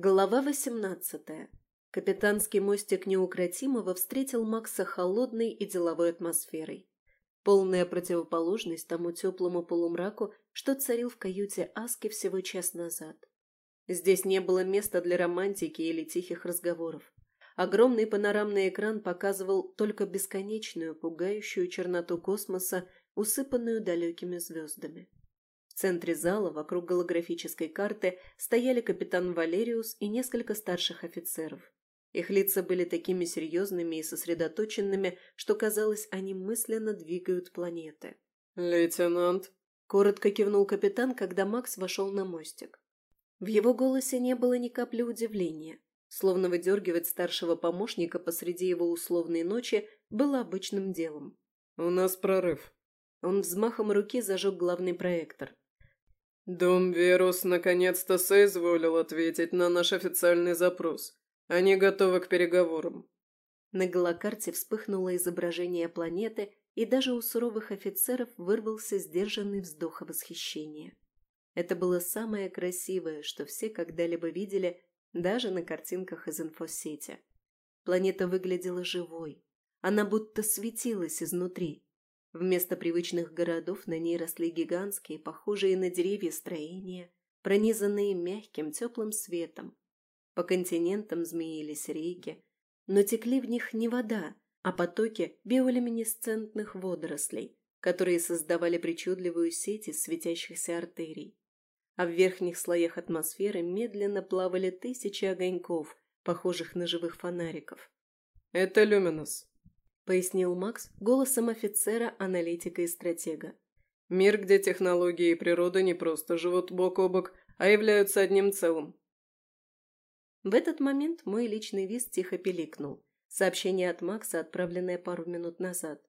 Глава восемнадцатая. Капитанский мостик неукротимого встретил Макса холодной и деловой атмосферой. Полная противоположность тому теплому полумраку, что царил в каюте Аски всего час назад. Здесь не было места для романтики или тихих разговоров. Огромный панорамный экран показывал только бесконечную, пугающую черноту космоса, усыпанную далекими звездами. В центре зала, вокруг голографической карты, стояли капитан Валериус и несколько старших офицеров. Их лица были такими серьезными и сосредоточенными, что, казалось, они мысленно двигают планеты. «Лейтенант», — коротко кивнул капитан, когда Макс вошел на мостик. В его голосе не было ни капли удивления, словно выдергивать старшего помощника посреди его условной ночи было обычным делом. «У нас прорыв». Он взмахом руки зажег главный проектор. «Дом Верус наконец-то соизволил ответить на наш официальный запрос. Они готовы к переговорам». На голокарте вспыхнуло изображение планеты, и даже у суровых офицеров вырвался сдержанный вздох восхищения. Это было самое красивое, что все когда-либо видели, даже на картинках из инфосети. Планета выглядела живой. Она будто светилась изнутри. Вместо привычных городов на ней росли гигантские, похожие на деревья строения, пронизанные мягким теплым светом. По континентам змеились реки, но текли в них не вода, а потоки биолюминесцентных водорослей, которые создавали причудливую сеть из светящихся артерий. А в верхних слоях атмосферы медленно плавали тысячи огоньков, похожих на живых фонариков. «Это люминус», пояснил Макс голосом офицера, аналитика и стратега. «Мир, где технологии и природа не просто живут бок о бок, а являются одним целым». В этот момент мой личный виз тихо пиликнул. Сообщение от Макса, отправленное пару минут назад.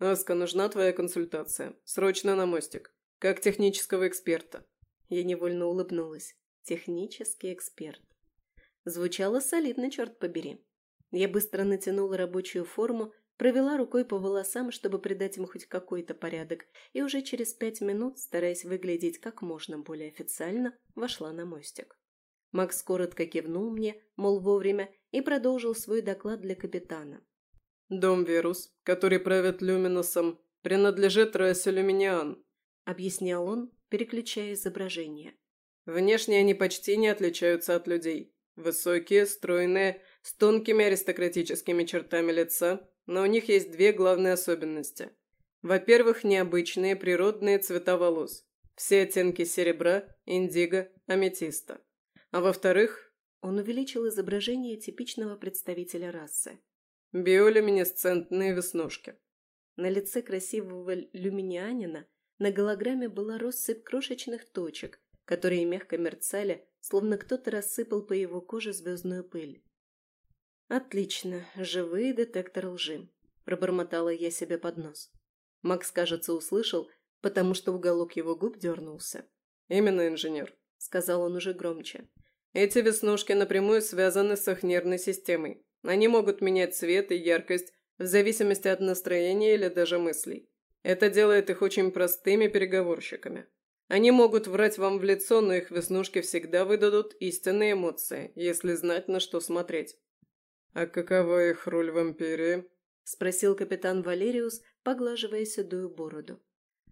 «Аска, нужна твоя консультация. Срочно на мостик. Как технического эксперта». Я невольно улыбнулась. Технический эксперт. Звучало солидно, черт побери. Я быстро натянула рабочую форму, Провела рукой по волосам, чтобы придать им хоть какой-то порядок, и уже через пять минут, стараясь выглядеть как можно более официально, вошла на мостик. Макс коротко кивнул мне, мол, вовремя, и продолжил свой доклад для капитана. «Дом Верус, который правит Люминусом, принадлежит расе Люминиан», — объяснял он, переключая изображение. «Внешне они почти не отличаются от людей. Высокие, стройные, с тонкими аристократическими чертами лица, но у них есть две главные особенности. Во-первых, необычные природные цвета волос. Все оттенки серебра, индиго, аметиста. А во-вторых... Он увеличил изображение типичного представителя расы. Биолюминесцентные веснушки. На лице красивого люминианина на голограмме была россыпь крошечных точек, которые мягко мерцали, словно кто-то рассыпал по его коже звездную пыль. «Отлично, живые детектор лжи», – пробормотала я себе под нос. Макс, кажется, услышал, потому что уголок его губ дернулся. «Именно, инженер», – сказал он уже громче. «Эти веснушки напрямую связаны с их нервной системой. Они могут менять цвет и яркость в зависимости от настроения или даже мыслей. Это делает их очень простыми переговорщиками. Они могут врать вам в лицо, но их веснушки всегда выдадут истинные эмоции, если знать, на что смотреть. «А какова их роль в Империи?» – спросил капитан Валериус, поглаживая седую бороду.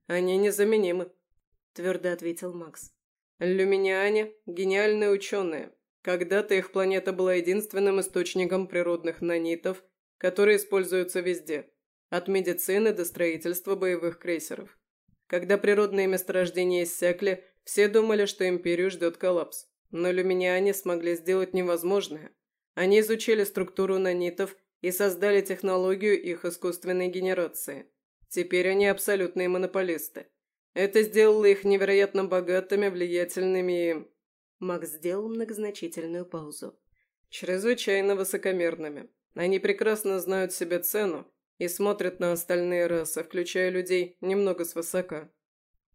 «Они незаменимы», – твердо ответил Макс. «Люминиане – гениальные ученые. Когда-то их планета была единственным источником природных нанитов, которые используются везде, от медицины до строительства боевых крейсеров. Когда природные месторождения иссякли, все думали, что Империю ждет коллапс. Но люминиане смогли сделать невозможное – они изучили структуру нанитов и создали технологию их искусственной генерации. Теперь они абсолютные монополисты. Это сделало их невероятно богатыми, влиятельными и... Макс сделал многозначительную паузу. Чрезвычайно высокомерными. Они прекрасно знают себе цену и смотрят на остальные расы, включая людей, немного свысока.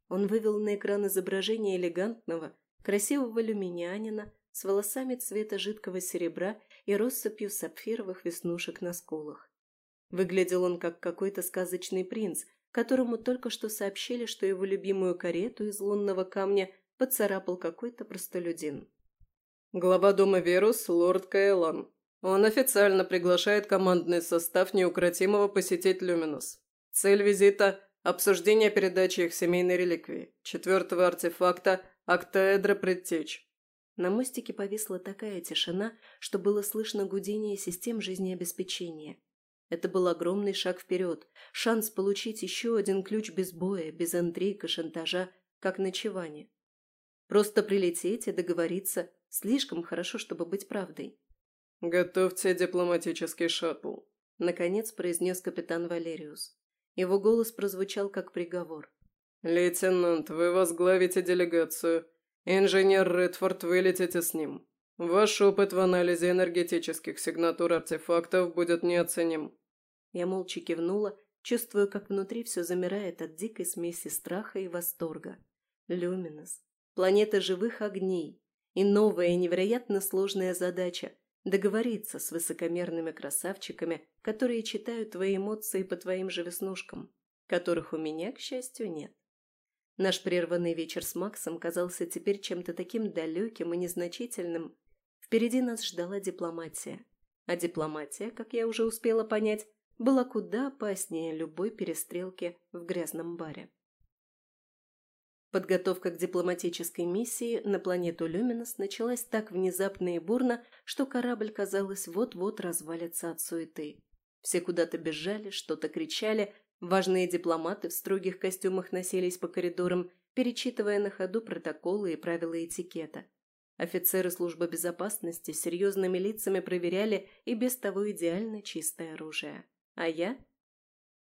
Он вывел на экран изображение элегантного, красивого люминянина с волосами цвета жидкого серебра и россыпью сапфировых веснушек на скулах. Выглядел он как какой-то сказочный принц, которому только что сообщили, что его любимую карету из лунного камня поцарапал какой-то простолюдин. Глава дома Верус, лорд Каэлан. Он официально приглашает командный состав неукротимого посетить Люминус. Цель визита – обсуждение передачи их семейной реликвии, четвертого артефакта – октаэдра предтеч. На мостике повисла такая тишина, что было слышно гудение систем жизнеобеспечения. Это был огромный шаг вперед, шанс получить еще один ключ без боя, без интриг и шантажа, как на Чиване. Просто прилететь и договориться слишком хорошо, чтобы быть правдой. «Готовьте дипломатический шаттл», — наконец произнес капитан Валериус. Его голос прозвучал как приговор. «Лейтенант, вы возглавите делегацию. Инженер Редфорд, вы летите с ним. Ваш опыт в анализе энергетических сигнатур артефактов будет неоценим. Я молча кивнула, чувствуя, как внутри все замирает от дикой смеси страха и восторга. Люминос. Планета живых огней. И новая невероятно сложная задача – договориться с высокомерными красавчиками, которые читают твои эмоции по твоим же веснушкам, которых у меня, к счастью, нет. Наш прерванный вечер с Максом казался теперь чем-то таким далеким и незначительным. Впереди нас ждала дипломатия. А дипломатия, как я уже успела понять, была куда опаснее любой перестрелки в грязном баре. Подготовка к дипломатической миссии на планету Люминос началась так внезапно и бурно, что корабль, казалось, вот-вот развалится от суеты. Все куда-то бежали, что-то кричали, важные дипломаты в строгих костюмах носились по коридорам, перечитывая на ходу протоколы и правила этикета. Офицеры службы безопасности серьезными лицами проверяли и без того идеально чистое оружие. А я?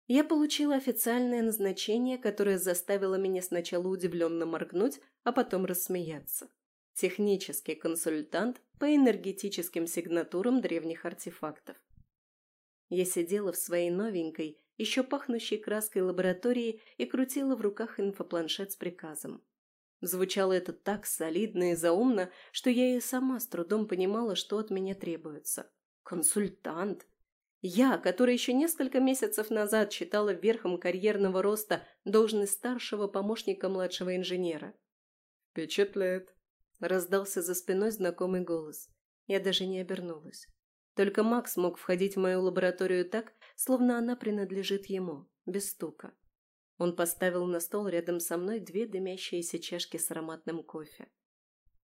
Я получила официальное назначение, которое заставило меня сначала удивленно моргнуть, а потом рассмеяться. Технический консультант по энергетическим сигнатурам древних артефактов. Я сидела в своей новенькой, еще пахнущей краской лаборатории и крутила в руках инфопланшет с приказом. Звучало это так солидно и заумно, что я и сама с трудом понимала, что от меня требуется. Консультант. Я, которая еще несколько месяцев назад считала верхом карьерного роста должность старшего помощника младшего инженера. «Впечатляет», — раздался за спиной знакомый голос. Я даже не обернулась. Только Макс мог входить в мою лабораторию так, словно она принадлежит ему, без стука. Он поставил на стол рядом со мной две дымящиеся чашки с ароматным кофе.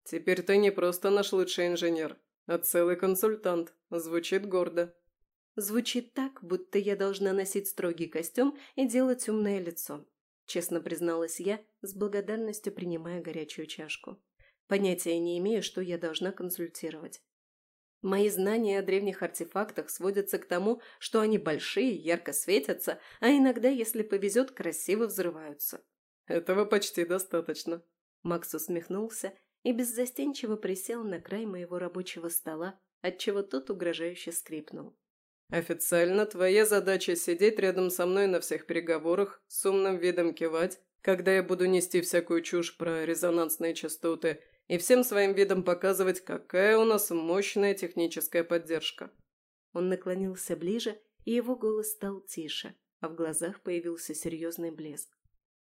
«Теперь ты не просто наш лучший инженер, а целый консультант. Звучит гордо». Звучит так, будто я должна носить строгий костюм и делать умное лицо. Честно призналась я, с благодарностью принимая горячую чашку. Понятия не имею, что я должна консультировать. Мои знания о древних артефактах сводятся к тому, что они большие, ярко светятся, а иногда, если повезет, красиво взрываются. «Этого почти достаточно». Макс усмехнулся и беззастенчиво присел на край моего рабочего стола, отчего тот угрожающе скрипнул. Официально твоя задача сидеть рядом со мной на всех переговорах, с умным видом кивать, когда я буду нести всякую чушь про резонансные частоты и всем своим видом показывать, какая у нас мощная техническая поддержка. Он наклонился ближе, и его голос стал тише, а в глазах появился серьезный блеск.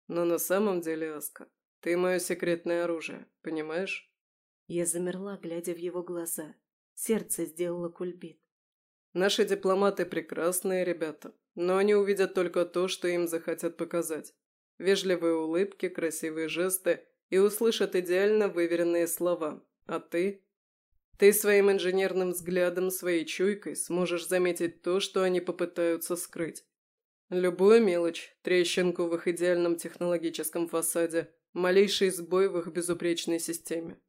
Но на самом деле, Аска, ты мое секретное оружие, понимаешь? Я замерла, глядя в его глаза. Сердце сделало кульбит. Наши дипломаты прекрасные ребята, но они увидят только то, что им захотят показать. Вежливые улыбки, красивые жесты и услышат идеально выверенные слова. А ты? Ты своим инженерным взглядом, своей чуйкой сможешь заметить то, что они попытаются скрыть. Любую мелочь, трещинку в их идеальном технологическом фасаде, малейший сбой в их безупречной системе.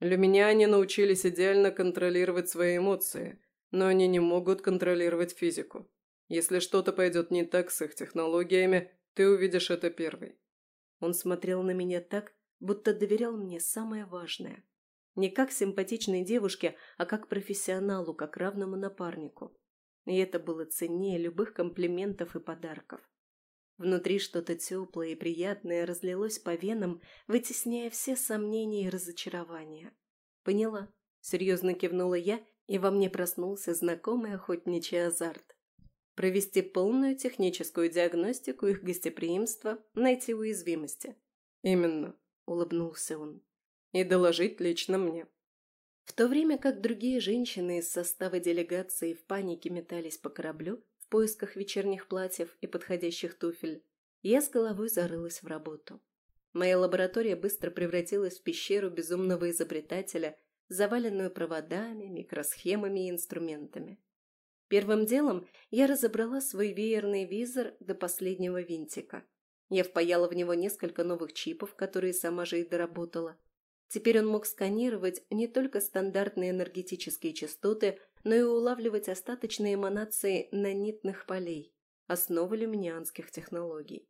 Люминяне научились идеально контролировать свои эмоции – но они не могут контролировать физику. Если что-то пойдет не так с их технологиями, ты увидишь это первый. Он смотрел на меня так, будто доверял мне самое важное. Не как симпатичной девушке, а как профессионалу, как равному напарнику. И это было ценнее любых комплиментов и подарков. Внутри что-то теплое и приятное разлилось по венам, вытесняя все сомнения и разочарования. «Поняла», — серьезно кивнула я и во мне проснулся знакомый охотничий азарт. Провести полную техническую диагностику их гостеприимства, найти уязвимости. «Именно», — улыбнулся он. «И доложить лично мне». В то время как другие женщины из состава делегации в панике метались по кораблю в поисках вечерних платьев и подходящих туфель, я с головой зарылась в работу. Моя лаборатория быстро превратилась в пещеру безумного изобретателя, заваленную проводами, микросхемами и инструментами. Первым делом я разобрала свой веерный визор до последнего винтика. Я впаяла в него несколько новых чипов, которые сама же и доработала. Теперь он мог сканировать не только стандартные энергетические частоты, но и улавливать остаточные эманации нанитных полей, основы люминианских технологий.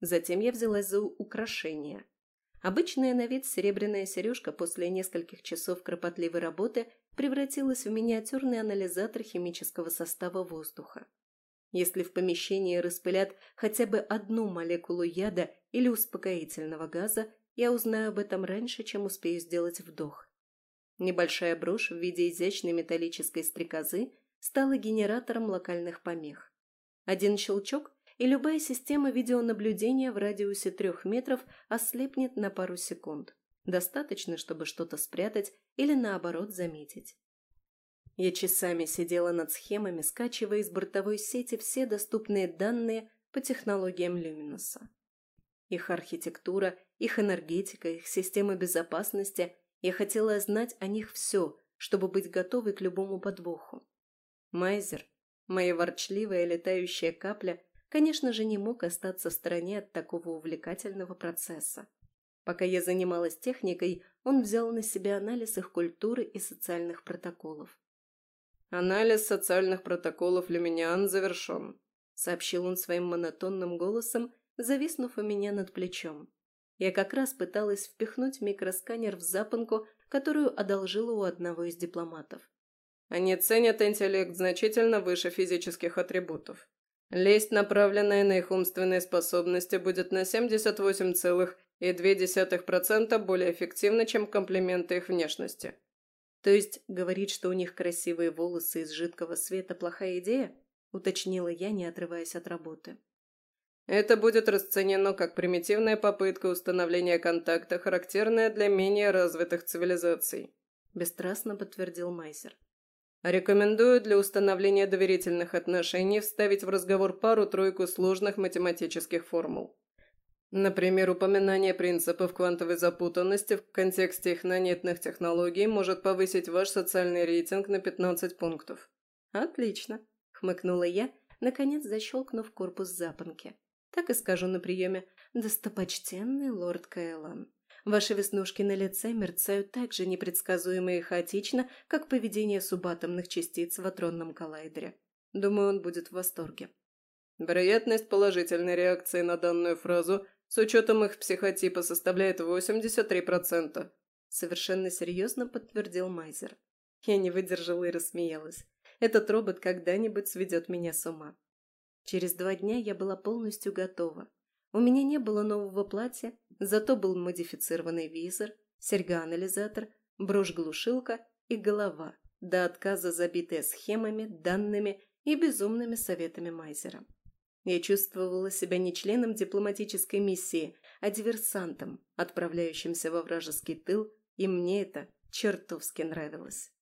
Затем я взялась за украшения. Обычная на вид серебряная сережка после нескольких часов кропотливой работы превратилась в миниатюрный анализатор химического состава воздуха. Если в помещении распылят хотя бы одну молекулу яда или успокоительного газа, я узнаю об этом раньше, чем успею сделать вдох. Небольшая брошь в виде изящной металлической стрекозы стала генератором локальных помех. Один щелчок, и любая система видеонаблюдения в радиусе трех метров ослепнет на пару секунд. Достаточно, чтобы что-то спрятать или, наоборот, заметить. Я часами сидела над схемами, скачивая из бортовой сети все доступные данные по технологиям Люминоса. Их архитектура, их энергетика, их система безопасности. Я хотела знать о них все, чтобы быть готовой к любому подвоху. Майзер, моя ворчливая летающая капля, конечно же, не мог остаться в стороне от такого увлекательного процесса. Пока я занималась техникой, он взял на себя анализ их культуры и социальных протоколов. «Анализ социальных протоколов люминиан завершен», — сообщил он своим монотонным голосом, зависнув у меня над плечом. Я как раз пыталась впихнуть микросканер в запонку, которую одолжила у одного из дипломатов. Они ценят интеллект значительно выше физических атрибутов. Лесть, направленная на их умственные способности, будет на 78,2% более эффективна, чем комплименты их внешности. То есть говорить, что у них красивые волосы из жидкого света – плохая идея? Уточнила я, не отрываясь от работы. Это будет расценено как примитивная попытка установления контакта, характерная для менее развитых цивилизаций. Бесстрастно подтвердил Майсер. Рекомендую для установления доверительных отношений вставить в разговор пару-тройку сложных математических формул. Например, упоминание принципов квантовой запутанности в контексте их нанитных технологий может повысить ваш социальный рейтинг на 15 пунктов. «Отлично», — хмыкнула я, наконец защелкнув корпус запонки. «Так и скажу на приеме. Достопочтенный лорд Кайлан, ваши веснушки на лице мерцают так же непредсказуемо и хаотично, как поведение субатомных частиц в атронном коллайдере. Думаю, он будет в восторге». Вероятность положительной реакции на данную фразу с учетом их психотипа составляет 83%. Совершенно серьезно подтвердил Майзер. Я не выдержала и рассмеялась. Этот робот когда-нибудь сведет меня с ума. Через два дня я была полностью готова. У меня не было нового платья, зато был модифицированный визор, серьга-анализатор, брошь-глушилка и голова, до отказа забитая схемами, данными и безумными советами Майзера. Я чувствовала себя не членом дипломатической миссии, а диверсантом, отправляющимся во вражеский тыл, и мне это чертовски нравилось.